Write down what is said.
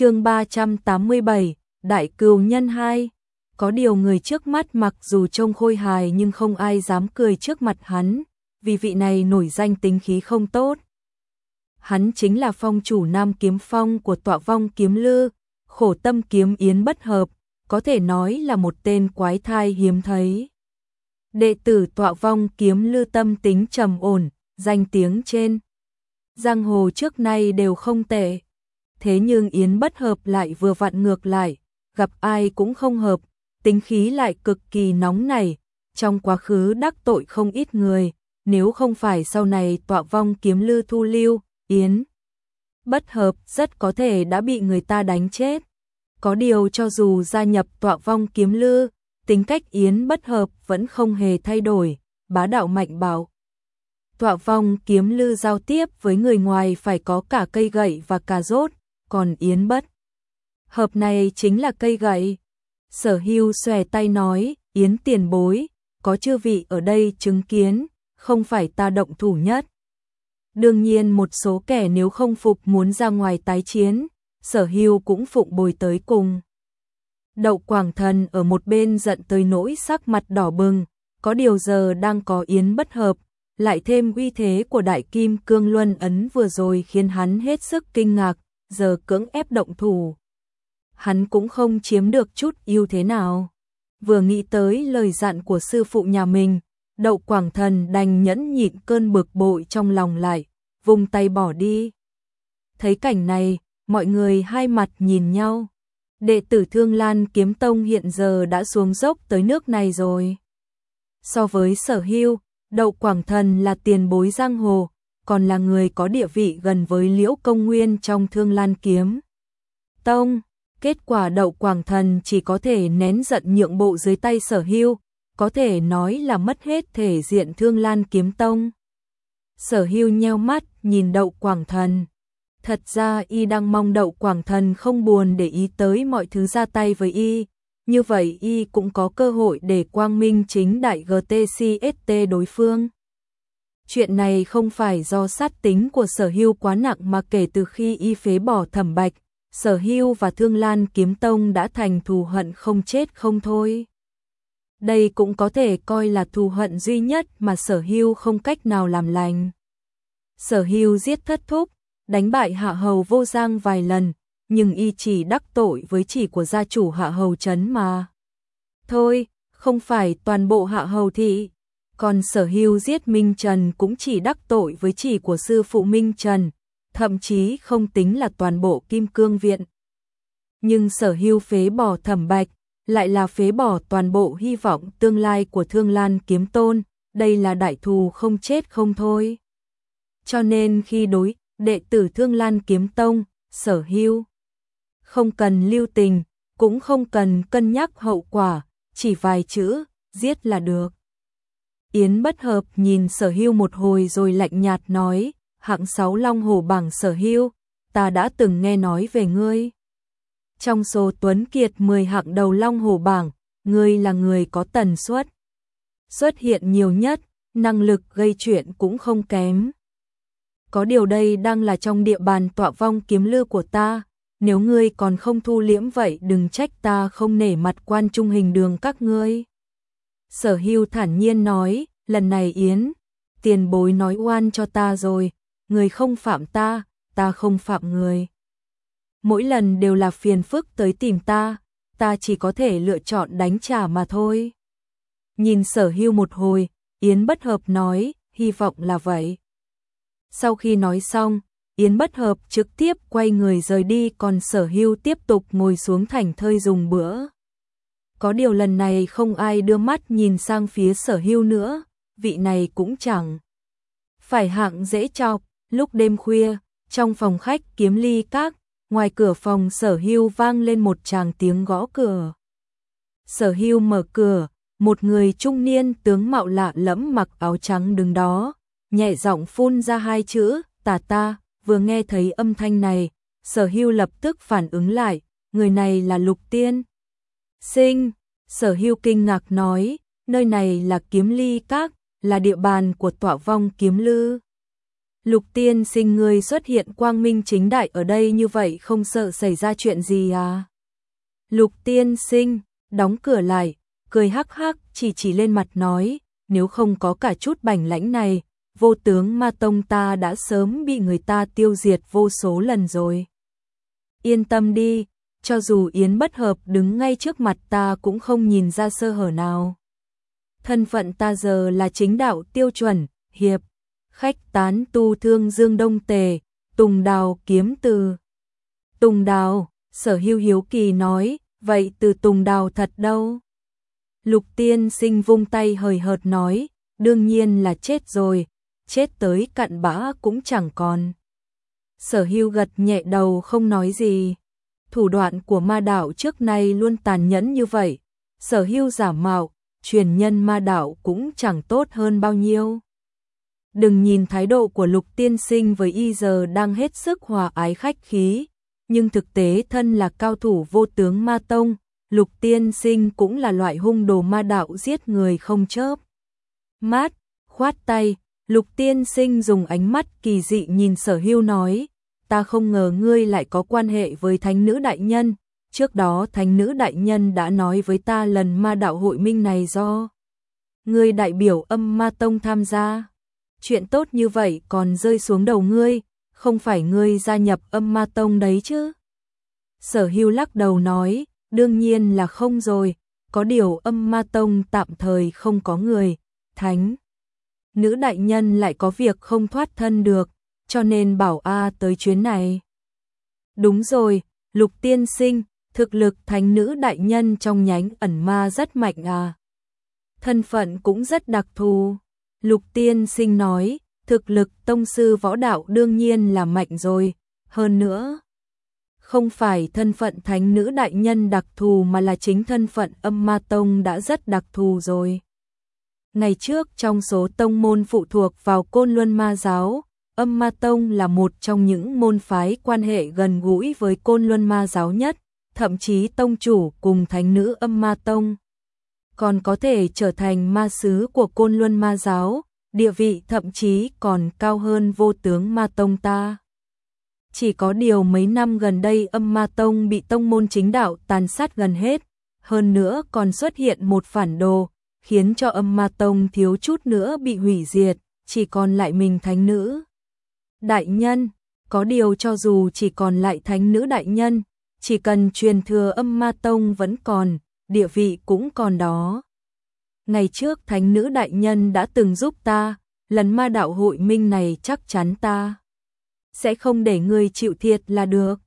chương 387, Đại cừu nhân 2. Có điều người trước mắt mặc dù trông khôi hài nhưng không ai dám cười trước mặt hắn, vì vị này nổi danh tính khí không tốt. Hắn chính là phong chủ nam kiếm phong của tọa vong kiếm lư, khổ tâm kiếm yến bất hợp, có thể nói là một tên quái thai hiếm thấy. Đệ tử tọa vong kiếm lư tâm tính trầm ổn, danh tiếng trên. Giang hồ trước nay đều không tệ. Thế nhưng Yến bất hợp lại vừa vặn ngược lại, gặp ai cũng không hợp, tính khí lại cực kỳ nóng nảy, trong quá khứ đắc tội không ít người, nếu không phải sau này tọa vong kiếm lư thu lưu, Yến bất hợp rất có thể đã bị người ta đánh chết. Có điều cho dù gia nhập tọa vong kiếm lư, tính cách Yến bất hợp vẫn không hề thay đổi, bá đạo mạnh bạo. Tọa vong kiếm lư giao tiếp với người ngoài phải có cả cây gậy và cà rốt, còn Yến bất. Hợp này chính là cây gậy. Sở hưu xòe tay nói, Yến tiền bối, có chư vị ở đây chứng kiến, không phải ta động thủ nhất. Đương nhiên một số kẻ nếu không phục muốn ra ngoài tái chiến, sở hưu cũng phụng bồi tới cùng. Đậu Quảng Thần ở một bên giận tới nỗi sắc mặt đỏ bừng, có điều giờ đang có yến bất hợp, lại thêm uy thế của đại kim cương luân ấn vừa rồi khiến hắn hết sức kinh ngạc, giờ cưỡng ép động thủ. Hắn cũng không chiếm được chút ưu thế nào. Vừa nghĩ tới lời dặn của sư phụ nhà mình, đậu quảng thần đành nhẫn nhịn cơn bực bội trong lòng lại, vùng tay bỏ đi. Thấy cảnh này, mọi người hai mặt nhìn nhau. Đệ tử Thương Lan Kiếm Tông hiện giờ đã xuống dốc tới nước này rồi. So với sở hưu, đậu quảng thần là tiền bối giang hồ, còn là người có địa vị gần với Liễu Công Nguyên trong Thương Lan Kiếm. Tông, kết quả đậu quảng thần chỉ có thể nén giận nhượng bộ dưới tay sở hưu, có thể nói là mất hết thể diện Thương Lan Kiếm Tông. Sở hưu nheo mắt nhìn đậu quảng thần. Thật ra y đang mong đậu quảng thần không buồn để ý tới mọi thứ ra tay với y, như vậy y cũng có cơ hội để quang minh chính đại GTCST đối phương. Chuyện này không phải do sát tính của sở hưu quá nặng mà kể từ khi y phế bỏ thẩm bạch, sở hưu và thương lan kiếm tông đã thành thù hận không chết không thôi. Đây cũng có thể coi là thù hận duy nhất mà sở hưu không cách nào làm lành. Sở hưu giết thất thúc, đánh bại hạ hầu vô giang vài lần, nhưng y chỉ đắc tội với chỉ của gia chủ hạ hầu chấn mà. Thôi, không phải toàn bộ hạ hầu thị, còn sở hưu giết Minh Trần cũng chỉ đắc tội với chỉ của sư phụ Minh Trần, thậm chí không tính là toàn bộ kim cương viện. Nhưng sở hưu phế bỏ thẩm bạch, lại là phế bỏ toàn bộ hy vọng tương lai của thương lan kiếm tôn, đây là đại thù không chết không thôi. Cho nên khi đối đệ tử thương lan kiếm tông, sở hưu, không cần lưu tình, cũng không cần cân nhắc hậu quả, chỉ vài chữ, giết là được. Yến bất hợp nhìn sở hưu một hồi rồi lạnh nhạt nói, hạng sáu long hồ bảng sở hưu, ta đã từng nghe nói về ngươi. Trong số Tuấn Kiệt 10 hạng đầu long hồ bảng, ngươi là người có tần suất. Xuất hiện nhiều nhất, năng lực gây chuyện cũng không kém. Có điều đây đang là trong địa bàn tọa vong kiếm lư của ta, nếu ngươi còn không thu liễm vậy đừng trách ta không nể mặt quan trung hình đường các ngươi. Sở hưu thản nhiên nói, lần này Yến, tiền bối nói oan cho ta rồi, người không phạm ta, ta không phạm người. Mỗi lần đều là phiền phức tới tìm ta, ta chỉ có thể lựa chọn đánh trả mà thôi. Nhìn sở hưu một hồi, Yến bất hợp nói, hy vọng là vậy. Sau khi nói xong, Yến bất hợp trực tiếp quay người rời đi còn sở hưu tiếp tục ngồi xuống thành thơi dùng bữa. Có điều lần này không ai đưa mắt nhìn sang phía sở hưu nữa, vị này cũng chẳng. Phải hạng dễ chọc, lúc đêm khuya, trong phòng khách kiếm ly các, ngoài cửa phòng sở hưu vang lên một tràng tiếng gõ cửa. Sở hưu mở cửa, một người trung niên tướng mạo lạ lẫm mặc áo trắng đứng đó, nhẹ giọng phun ra hai chữ, tà ta, vừa nghe thấy âm thanh này, sở hưu lập tức phản ứng lại, người này là lục tiên. Sinh, sở hưu kinh ngạc nói, nơi này là kiếm ly các, là địa bàn của tọa vong kiếm lư. Lục tiên sinh người xuất hiện quang minh chính đại ở đây như vậy không sợ xảy ra chuyện gì à? Lục tiên sinh, đóng cửa lại, cười hắc hắc chỉ chỉ lên mặt nói, nếu không có cả chút bảnh lãnh này, vô tướng ma tông ta đã sớm bị người ta tiêu diệt vô số lần rồi. Yên tâm đi, cho dù Yến bất hợp đứng ngay trước mặt ta cũng không nhìn ra sơ hở nào. Thân phận ta giờ là chính đạo tiêu chuẩn, hiệp, khách tán tu thương dương đông tề, tùng đào kiếm từ. Tùng đào, sở hưu hiếu kỳ nói, vậy từ tùng đào thật đâu? Lục tiên sinh vung tay hời hợt nói, đương nhiên là chết rồi, chết tới cặn bã cũng chẳng còn. Sở hưu gật nhẹ đầu không nói gì. Thủ đoạn của ma đạo trước nay luôn tàn nhẫn như vậy. Sở hưu giả mạo, truyền nhân ma đạo cũng chẳng tốt hơn bao nhiêu. Đừng nhìn thái độ của lục tiên sinh với y giờ đang hết sức hòa ái khách khí, nhưng thực tế thân là cao thủ vô tướng ma tông, lục tiên sinh cũng là loại hung đồ ma đạo giết người không chớp. Mát, khoát tay, lục tiên sinh dùng ánh mắt kỳ dị nhìn sở hưu nói, ta không ngờ ngươi lại có quan hệ với thánh nữ đại nhân, trước đó thánh nữ đại nhân đã nói với ta lần ma đạo hội minh này do ngươi đại biểu âm ma tông tham gia. Chuyện tốt như vậy còn rơi xuống đầu ngươi, không phải ngươi gia nhập âm ma tông đấy chứ? Sở hưu lắc đầu nói, đương nhiên là không rồi, có điều âm ma tông tạm thời không có người, thánh. Nữ đại nhân lại có việc không thoát thân được, cho nên bảo A tới chuyến này. Đúng rồi, lục tiên sinh, thực lực thánh nữ đại nhân trong nhánh ẩn ma rất mạnh à. Thân phận cũng rất đặc thù. Lục tiên sinh nói, thực lực tông sư võ đạo đương nhiên là mạnh rồi, hơn nữa. Không phải thân phận thánh nữ đại nhân đặc thù mà là chính thân phận âm ma tông đã rất đặc thù rồi. Ngày trước trong số tông môn phụ thuộc vào côn luân ma giáo, âm ma tông là một trong những môn phái quan hệ gần gũi với côn luân ma giáo nhất, thậm chí tông chủ cùng thánh nữ âm ma tông. Còn có thể trở thành ma sứ của côn luân ma giáo, địa vị thậm chí còn cao hơn vô tướng ma tông ta. Chỉ có điều mấy năm gần đây âm ma tông bị tông môn chính đạo tàn sát gần hết, hơn nữa còn xuất hiện một phản đồ, khiến cho âm ma tông thiếu chút nữa bị hủy diệt, chỉ còn lại mình thánh nữ. Đại nhân, có điều cho dù chỉ còn lại thánh nữ đại nhân, chỉ cần truyền thừa âm ma tông vẫn còn, địa vị cũng còn đó. Ngày trước thánh nữ đại nhân đã từng giúp ta, lần ma đạo hội minh này chắc chắn ta sẽ không để người chịu thiệt là được.